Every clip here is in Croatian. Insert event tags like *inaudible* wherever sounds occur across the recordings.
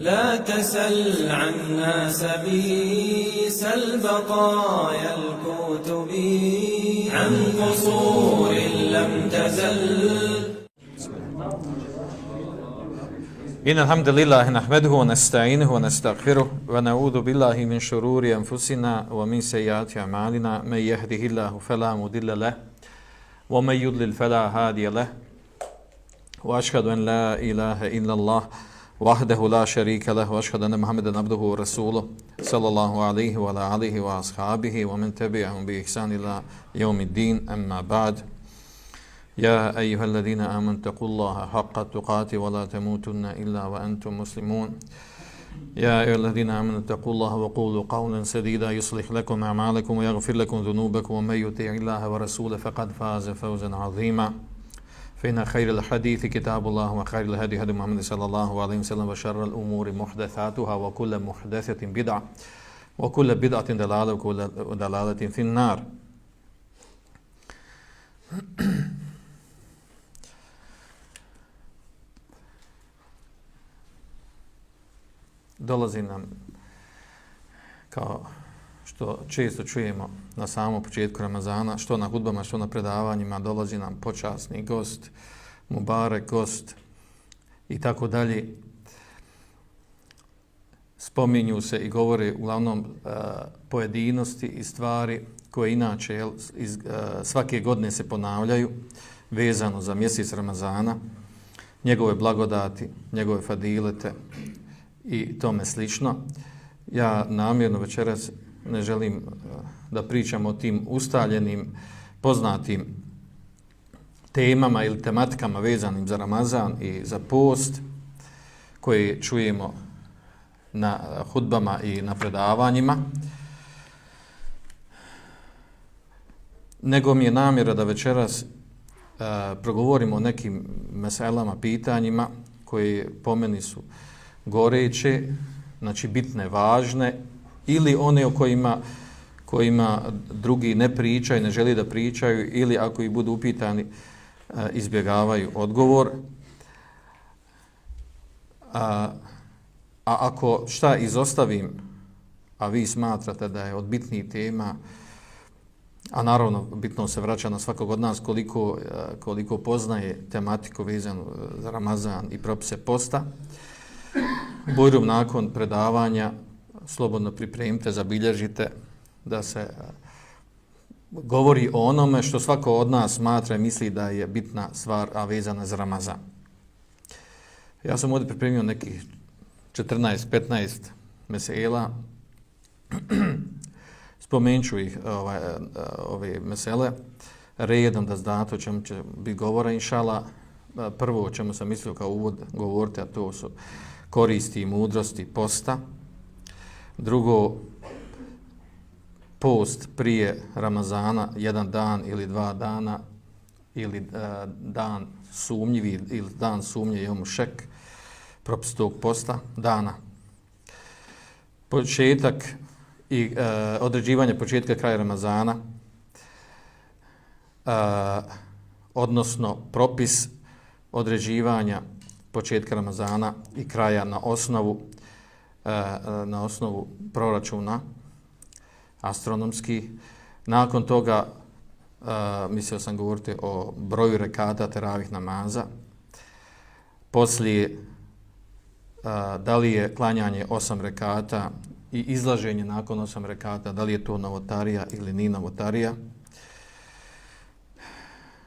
لا تسل عنا سبيس البقايا الكتب عن قصور لم تزل. إن الحمد لله نحمده ونستعينه ونستغفره ونعوذ بالله من شرور أنفسنا ومن سيئات أعمالنا. من يهده الله فلا مضل له ومن يضلل فلا هادي له. وأشهد أن لا إله إلا الله وحده لا شريك له وأشهد أن محمدا عبده ورسوله صلى الله عليه وعلى آله وأصحابه ومن تبعهم بإحسان إلى يوم الدين. أما بعد يا أيها الذين آمنوا اتقوا الله حق تقاته ولا تموتن إلا وأنتم مسلمون. يا أيها الذين آمنوا اتقوا الله وقولوا قولا سديدا يصلح لكم أعمالكم ويغفر لكم ذنوبكم ومن يطع الله ورسوله فقد فاز فوزا عظيما. فإن خير الحديث كتاب الله وخير الهدي هدي محمد صلى الله عليه وسلم وشر الأمور محدثاتها وكل محدثة بدعة وكل بدعة دلالة وكل دلالة في النار dolazi nam kao što često čujemo na samom početku Ramazana, što na hudbama, što na predavanjima, dolazi nam počasni gost, Mubarek gost i tako dalje. Spominju se i govore uglavnom uh, pojedinosti i stvari koje inače uh, svake godine se ponavljaju vezano za mjesec Ramazana, njegove blagodati, njegove fadilete, i tome slično. Ja namjerno večeras ne želim uh, da pričam o tim ustaljenim, poznatim temama ili tematikama vezanim za Ramazan i za post koje čujemo na hudbama i na predavanjima. Nego mi je namjera da večeras uh, progovorimo o nekim meselama, pitanjima koje po meni su goreće, znači bitne, važne, ili one o kojima, kojima drugi ne pričaju, ne želi da pričaju, ili ako ih budu upitani, izbjegavaju odgovor. A, a ako šta izostavim, a vi smatrate da je od bitnijih tema, a naravno bitno se vraća na svakog od nas koliko, koliko poznaje tematiku vezanu za Ramazan i propise posta, Bujrum nakon predavanja slobodno pripremite, zabilježite da se govori o onome što svako od nas smatra i misli da je bitna stvar, a vezana za Ramazan. Ja sam ovdje pripremio nekih 14-15 mesela. *clears throat* Spomenut ću ih ovaj, ove mesele redom da znate o čemu će biti govora, inšala. Prvo o čemu sam mislio kao uvod govoriti, a to su koristi i mudrosti posta. Drugo, post prije Ramazana, jedan dan ili dva dana, ili uh, dan sumnjivi, ili dan sumnje i šek, propis tog posta, dana. Početak i uh, određivanje početka kraja Ramazana, uh, odnosno propis određivanja početka Ramazana i kraja na osnovu e, na osnovu proračuna astronomski. Nakon toga e, mislio sam govoriti o broju rekata teravih namaza. Poslije e, da li je klanjanje osam rekata i izlaženje nakon osam rekata, da li je to novotarija ili ni novotarija.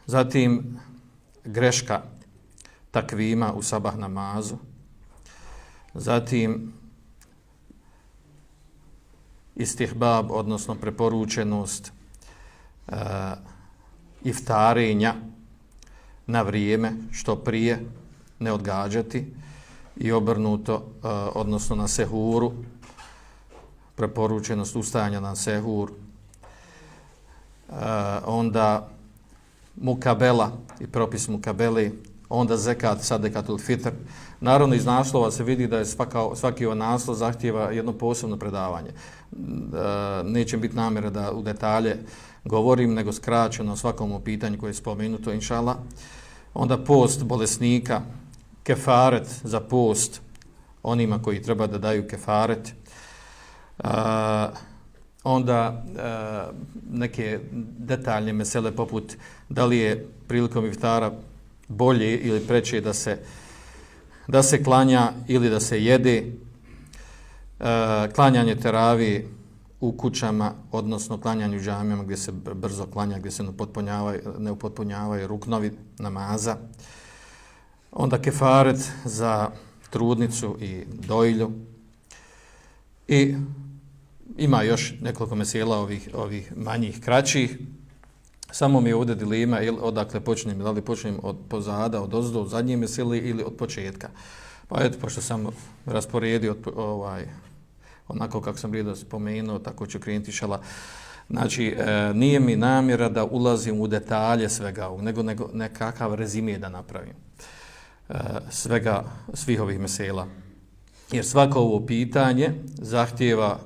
Zatim greška takvima u sabah namazu. Zatim istihbab, odnosno preporučenost uh, iftarenja na vrijeme, što prije, ne odgađati i obrnuto, uh, odnosno na sehuru, preporučenost ustajanja na sehur, uh, onda mukabela i propis mukabeli, onda zekat, sadekatul fitr. Naravno, iz naslova se vidi da je svaka, svaki ovaj naslov zahtjeva jedno posebno predavanje. E, neće biti namjera da u detalje govorim, nego skraćeno svakom u pitanju koje je spomenuto, inšala. Onda post bolesnika, kefaret za post onima koji treba da daju kefaret. A, onda a, neke detaljne mesele poput da li je prilikom iftara bolje ili preče da se da se klanja ili da se jede, klanjanje teravi u kućama, odnosno klanjanju džamijama gdje se brzo klanja, gdje se ne upotpunjavaju, ne upotpunjavaju ruknovi namaza. Onda kefaret za trudnicu i dojlju. I ima još nekoliko mesela ovih, ovih manjih, kraćih. Samo mi je ovdje dilema ili odakle počnem, da li počnem od pozada, od ozdo, od zadnje meseli ili od početka. Pa eto, pošto sam rasporedio ovaj, onako kako sam prije spomenuo, tako ću krenuti šala. Znači, e, nije mi namjera da ulazim u detalje svega nego, nego nekakav rezime da napravim e, svega, svih ovih mesela. Jer svako ovo pitanje zahtjeva,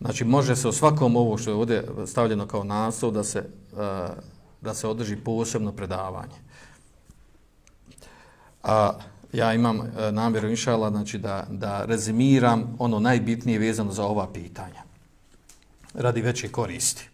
znači može se o svakom ovo što je ovdje stavljeno kao naslov da se, da se održi posebno predavanje. A, ja imam e, namjeru inšala znači da, da rezimiram ono najbitnije vezano za ova pitanja radi veće koristi.